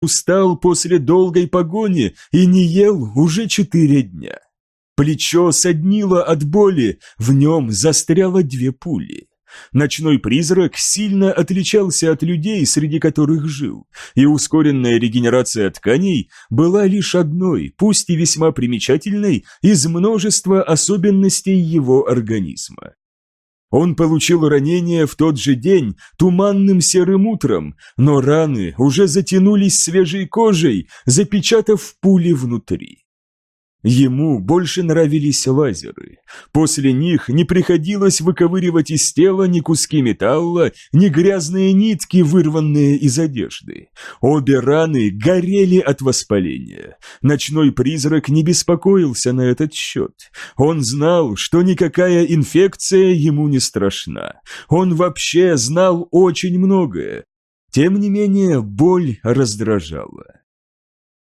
устал после долгой погони и не ел уже четыре дня. Плечо соднило от боли, в нем застряло две пули. Ночной призрак сильно отличался от людей, среди которых жил, и ускоренная регенерация тканей была лишь одной, пусть и весьма примечательной, из множества особенностей его организма. Он получил ранение в тот же день, туманным серым утром, но раны уже затянулись свежей кожей, запечатав пули внутри. Ему больше нравились лазеры. После них не приходилось выковыривать из тела ни куски металла, ни грязные нитки, вырванные из одежды. Обе раны горели от воспаления. Ночной призрак не беспокоился на этот счет. Он знал, что никакая инфекция ему не страшна. Он вообще знал очень многое. Тем не менее, боль раздражала.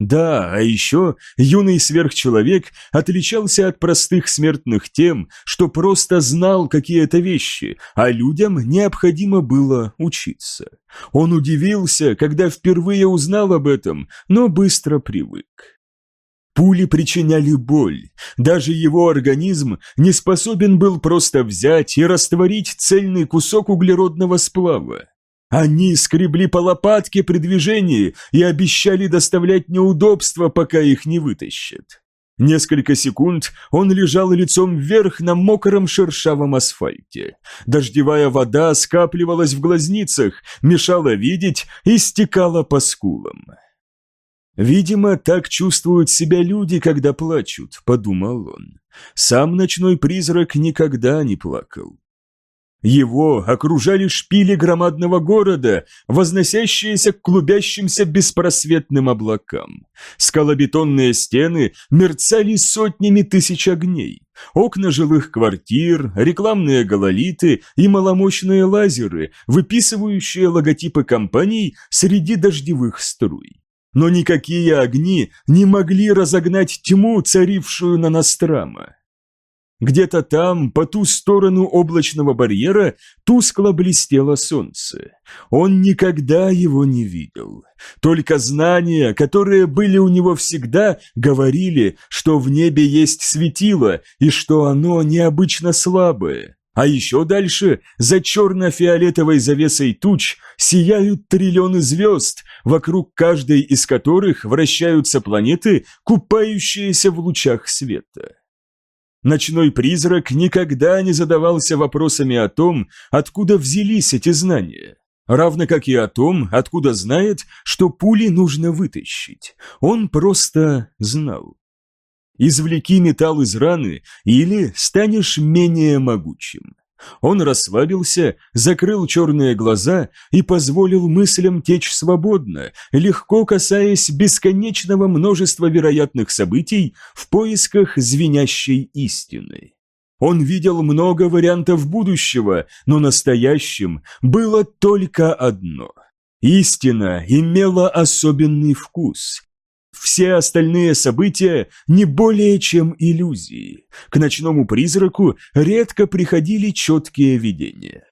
Да, а еще юный сверхчеловек отличался от простых смертных тем, что просто знал какие-то вещи, а людям необходимо было учиться. Он удивился, когда впервые узнал об этом, но быстро привык. Пули причиняли боль. Даже его организм не способен был просто взять и растворить цельный кусок углеродного сплава. Они скребли по лопатке при движении и обещали доставлять неудобства, пока их не вытащат. Несколько секунд он лежал лицом вверх на мокром шершавом асфальте. Дождевая вода скапливалась в глазницах, мешала видеть и стекала по скулам. «Видимо, так чувствуют себя люди, когда плачут», — подумал он. Сам ночной призрак никогда не плакал. Его окружали шпили громадного города, возносящиеся к клубящимся беспросветным облакам. Скалобетонные стены мерцали сотнями тысяч огней. Окна жилых квартир, рекламные гололиты и маломощные лазеры, выписывающие логотипы компаний среди дождевых струй. Но никакие огни не могли разогнать тьму, царившую на Настрама. Где-то там, по ту сторону облачного барьера, тускло блестело солнце. Он никогда его не видел. Только знания, которые были у него всегда, говорили, что в небе есть светило и что оно необычно слабое. А еще дальше, за черно-фиолетовой завесой туч, сияют триллионы звезд, вокруг каждой из которых вращаются планеты, купающиеся в лучах света. Ночной призрак никогда не задавался вопросами о том, откуда взялись эти знания. Равно как и о том, откуда знает, что пули нужно вытащить. Он просто знал. Извлеки металл из раны, или станешь менее могучим. Он расслабился, закрыл черные глаза и позволил мыслям течь свободно, легко касаясь бесконечного множества вероятных событий в поисках звенящей истины. Он видел много вариантов будущего, но настоящим было только одно. Истина имела особенный вкус, все остальные события не более чем иллюзии. К ночному призраку редко приходили четкие видения.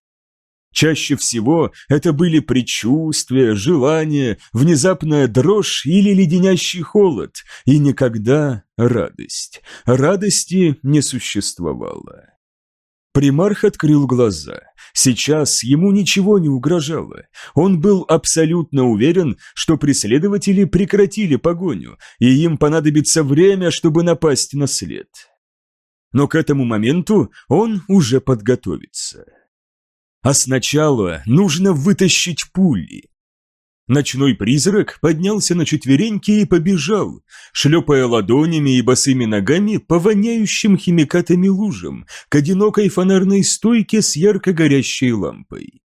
Чаще всего это были предчувствия, желания, внезапная дрожь или леденящий холод, и никогда радость. Радости не существовало. Примарх открыл глаза. Сейчас ему ничего не угрожало. Он был абсолютно уверен, что преследователи прекратили погоню, и им понадобится время, чтобы напасть на след. Но к этому моменту он уже подготовится. А сначала нужно вытащить пули. Ночной призрак поднялся на четвереньки и побежал, шлепая ладонями и босыми ногами по воняющим химикатами лужам к одинокой фонарной стойке с ярко горящей лампой.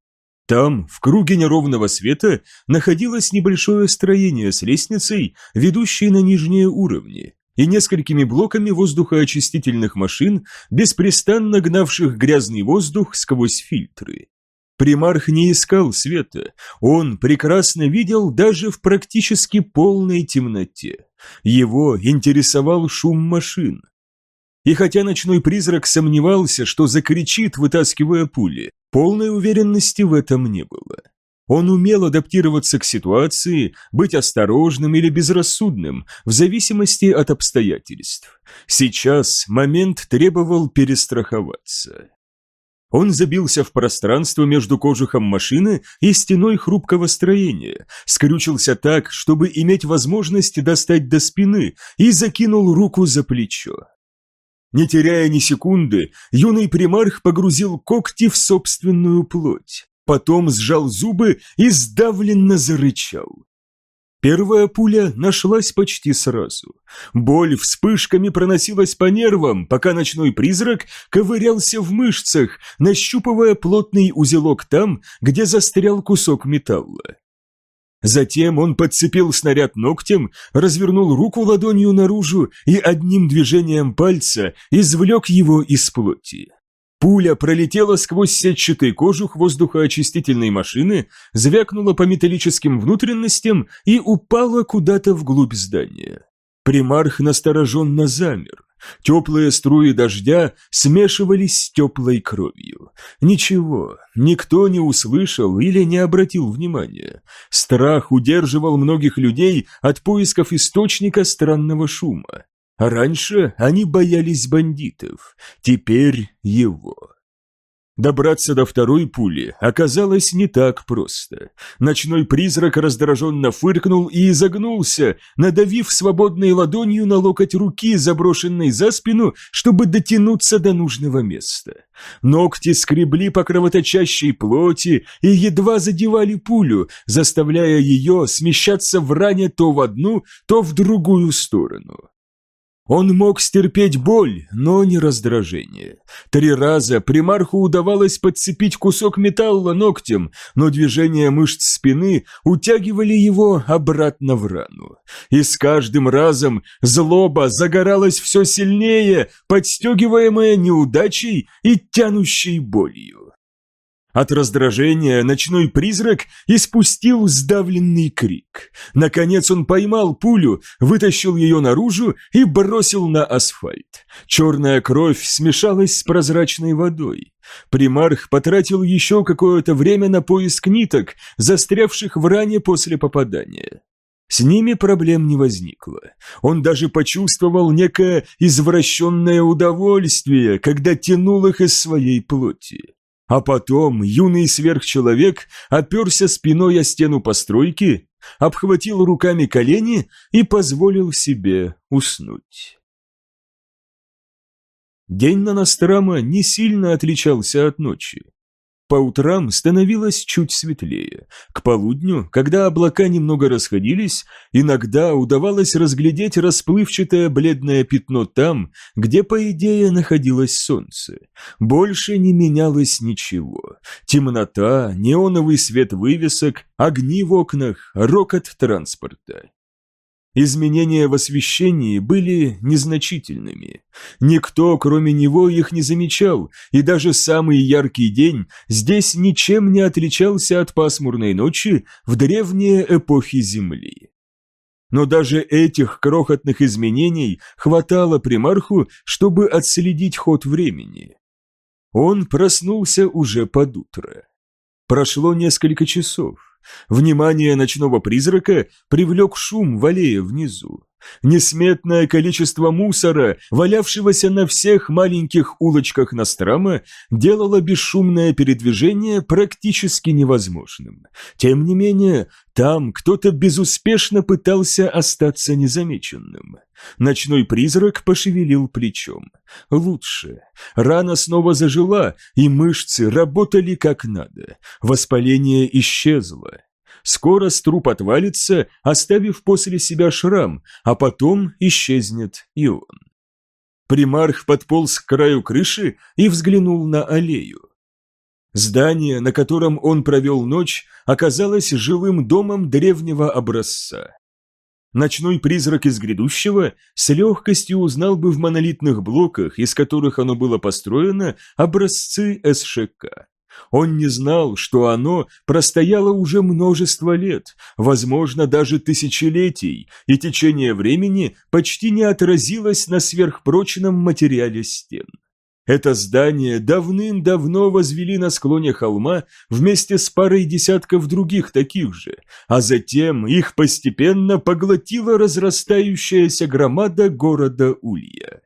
Там, в круге неровного света, находилось небольшое строение с лестницей, ведущей на нижние уровни, и несколькими блоками воздухоочистительных машин, беспрестанно гнавших грязный воздух сквозь фильтры. Примарх не искал света, он прекрасно видел даже в практически полной темноте. Его интересовал шум машин. И хотя ночной призрак сомневался, что закричит, вытаскивая пули, полной уверенности в этом не было. Он умел адаптироваться к ситуации, быть осторожным или безрассудным, в зависимости от обстоятельств. Сейчас момент требовал перестраховаться. Он забился в пространство между кожухом машины и стеной хрупкого строения, скрючился так, чтобы иметь возможность достать до спины, и закинул руку за плечо. Не теряя ни секунды, юный примарх погрузил когти в собственную плоть. Потом сжал зубы и сдавленно зарычал. Первая пуля нашлась почти сразу. Боль вспышками проносилась по нервам, пока ночной призрак ковырялся в мышцах, нащупывая плотный узелок там, где застрял кусок металла. Затем он подцепил снаряд ногтем, развернул руку ладонью наружу и одним движением пальца извлек его из плоти. Пуля пролетела сквозь сетчатый кожух воздухоочистительной машины, звякнула по металлическим внутренностям и упала куда-то вглубь здания. Примарх настороженно замер. Теплые струи дождя смешивались с теплой кровью. Ничего, никто не услышал или не обратил внимания. Страх удерживал многих людей от поисков источника странного шума. Раньше они боялись бандитов, теперь его. Добраться до второй пули оказалось не так просто. Ночной призрак раздраженно фыркнул и изогнулся, надавив свободной ладонью на локоть руки, заброшенной за спину, чтобы дотянуться до нужного места. Ногти скребли по кровоточащей плоти и едва задевали пулю, заставляя ее смещаться в ране то в одну, то в другую сторону. Он мог стерпеть боль, но не раздражение. Три раза примарху удавалось подцепить кусок металла ногтем, но движения мышц спины утягивали его обратно в рану. И с каждым разом злоба загоралась все сильнее, подстегиваемая неудачей и тянущей болью. От раздражения ночной призрак испустил сдавленный крик. Наконец он поймал пулю, вытащил ее наружу и бросил на асфальт. Черная кровь смешалась с прозрачной водой. Примарх потратил еще какое-то время на поиск ниток, застрявших в ране после попадания. С ними проблем не возникло. Он даже почувствовал некое извращенное удовольствие, когда тянул их из своей плоти. А потом юный сверхчеловек оперся спиной о стену постройки, обхватил руками колени и позволил себе уснуть. День на Настрама не сильно отличался от ночи. По утрам становилось чуть светлее. К полудню, когда облака немного расходились, иногда удавалось разглядеть расплывчатое бледное пятно там, где, по идее, находилось солнце. Больше не менялось ничего. Темнота, неоновый свет вывесок, огни в окнах, рокот транспорта. Изменения в освещении были незначительными. Никто, кроме него, их не замечал, и даже самый яркий день здесь ничем не отличался от пасмурной ночи в древние эпохи Земли. Но даже этих крохотных изменений хватало примарху, чтобы отследить ход времени. Он проснулся уже под утро. Прошло несколько часов. Внимание ночного призрака привлек шум в аллее внизу. Несметное количество мусора, валявшегося на всех маленьких улочках Настрама, делало бесшумное передвижение практически невозможным. Тем не менее, там кто-то безуспешно пытался остаться незамеченным. Ночной призрак пошевелил плечом. Лучше. Рана снова зажила, и мышцы работали как надо. Воспаление исчезло. Скоро струп отвалится, оставив после себя шрам, а потом исчезнет и он. Примарх подполз к краю крыши и взглянул на аллею. Здание, на котором он провел ночь, оказалось жилым домом древнего образца. Ночной призрак из грядущего с легкостью узнал бы в монолитных блоках, из которых оно было построено, образцы СШК. Он не знал, что оно простояло уже множество лет, возможно, даже тысячелетий, и течение времени почти не отразилось на сверхпрочном материале стен. Это здание давным-давно возвели на склоне холма вместе с парой десятков других таких же, а затем их постепенно поглотила разрастающаяся громада города Улья.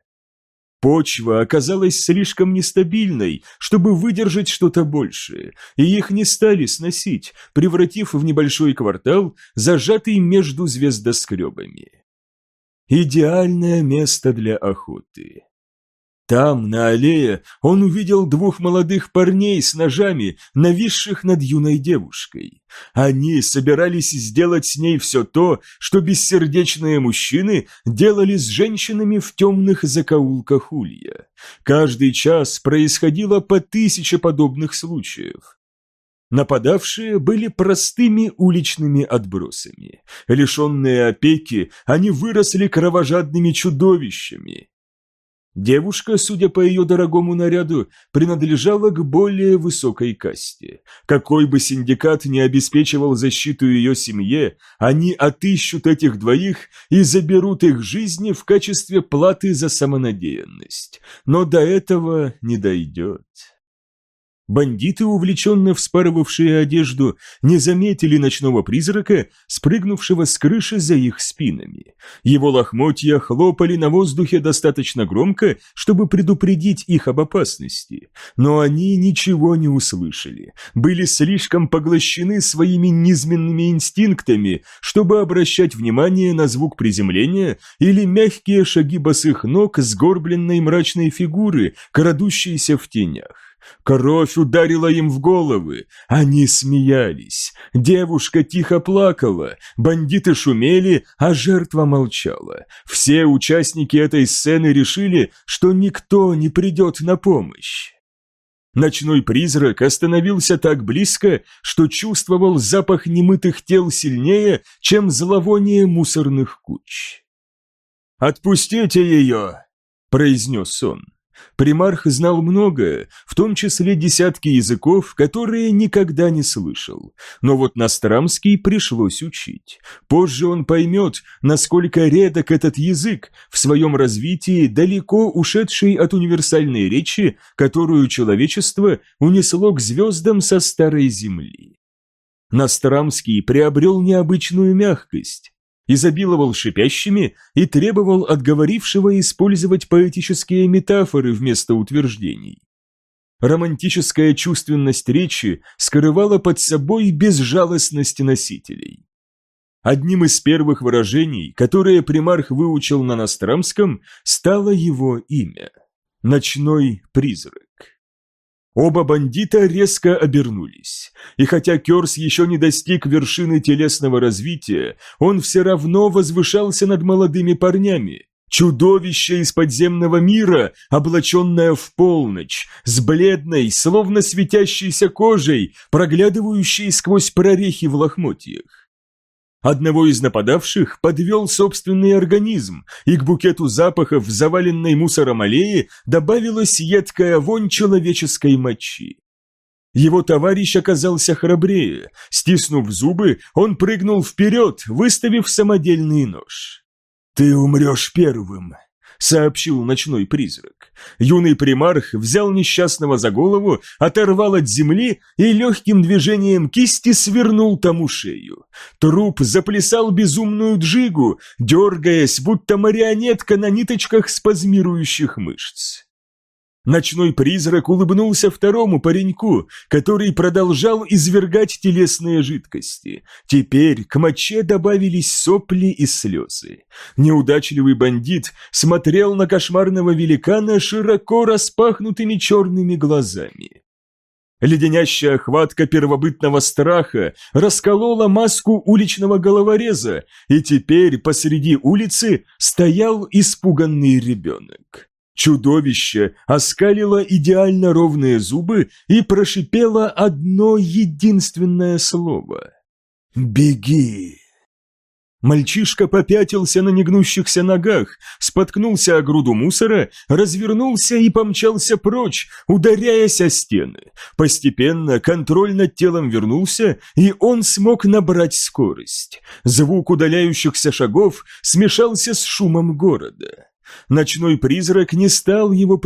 Почва оказалась слишком нестабильной, чтобы выдержать что-то большее, и их не стали сносить, превратив в небольшой квартал, зажатый между звездоскребами. Идеальное место для охоты. Там, на аллее, он увидел двух молодых парней с ножами, нависших над юной девушкой. Они собирались сделать с ней все то, что бессердечные мужчины делали с женщинами в темных закоулках улья. Каждый час происходило по тысяче подобных случаев. Нападавшие были простыми уличными отбросами. Лишенные опеки, они выросли кровожадными чудовищами. Девушка, судя по ее дорогому наряду, принадлежала к более высокой касте. Какой бы синдикат не обеспечивал защиту ее семье, они отыщут этих двоих и заберут их жизни в качестве платы за самонадеянность. Но до этого не дойдет. Бандиты, увлеченно вспарывавшие одежду, не заметили ночного призрака, спрыгнувшего с крыши за их спинами. Его лохмотья хлопали на воздухе достаточно громко, чтобы предупредить их об опасности. Но они ничего не услышали, были слишком поглощены своими низменными инстинктами, чтобы обращать внимание на звук приземления или мягкие шаги босых ног сгорбленной мрачной фигуры, крадущейся в тенях. Кровь ударила им в головы. Они смеялись. Девушка тихо плакала. Бандиты шумели, а жертва молчала. Все участники этой сцены решили, что никто не придет на помощь. Ночной призрак остановился так близко, что чувствовал запах немытых тел сильнее, чем зловоние мусорных куч. «Отпустите ее!» – произнес он. Примарх знал многое, в том числе десятки языков, которые никогда не слышал. Но вот Настрамский пришлось учить. Позже он поймет, насколько редок этот язык, в своем развитии далеко ушедший от универсальной речи, которую человечество унесло к звездам со старой земли. Настрамский приобрел необычную мягкость, изобиловал шипящими и требовал от говорившего использовать поэтические метафоры вместо утверждений. Романтическая чувственность речи скрывала под собой безжалостность носителей. Одним из первых выражений, которые примарх выучил на Нострамском, стало его имя – «Ночной призрак». Оба бандита резко обернулись, и хотя Керс еще не достиг вершины телесного развития, он все равно возвышался над молодыми парнями. Чудовище из подземного мира, облаченное в полночь, с бледной, словно светящейся кожей, проглядывающей сквозь прорехи в лохмотьях. Одного из нападавших подвел собственный организм, и к букету запахов в заваленной мусором аллее добавилась едкая вонь человеческой мочи. Его товарищ оказался храбрее. Стиснув зубы, он прыгнул вперед, выставив самодельный нож. «Ты умрешь первым», сообщил ночной призрак. Юный примарх взял несчастного за голову, оторвал от земли и легким движением кисти свернул тому шею. Труп заплясал безумную джигу, дергаясь, будто марионетка на ниточках спазмирующих мышц. Ночной призрак улыбнулся второму пареньку, который продолжал извергать телесные жидкости. Теперь к моче добавились сопли и слезы. Неудачливый бандит смотрел на кошмарного великана широко распахнутыми черными глазами. Леденящая хватка первобытного страха расколола маску уличного головореза, и теперь посреди улицы стоял испуганный ребенок. Чудовище оскалило идеально ровные зубы и прошипело одно единственное слово. «Беги!» Мальчишка попятился на негнущихся ногах, споткнулся о груду мусора, развернулся и помчался прочь, ударяясь о стены. Постепенно контроль над телом вернулся, и он смог набрать скорость. Звук удаляющихся шагов смешался с шумом города. Ночной призрак не стал его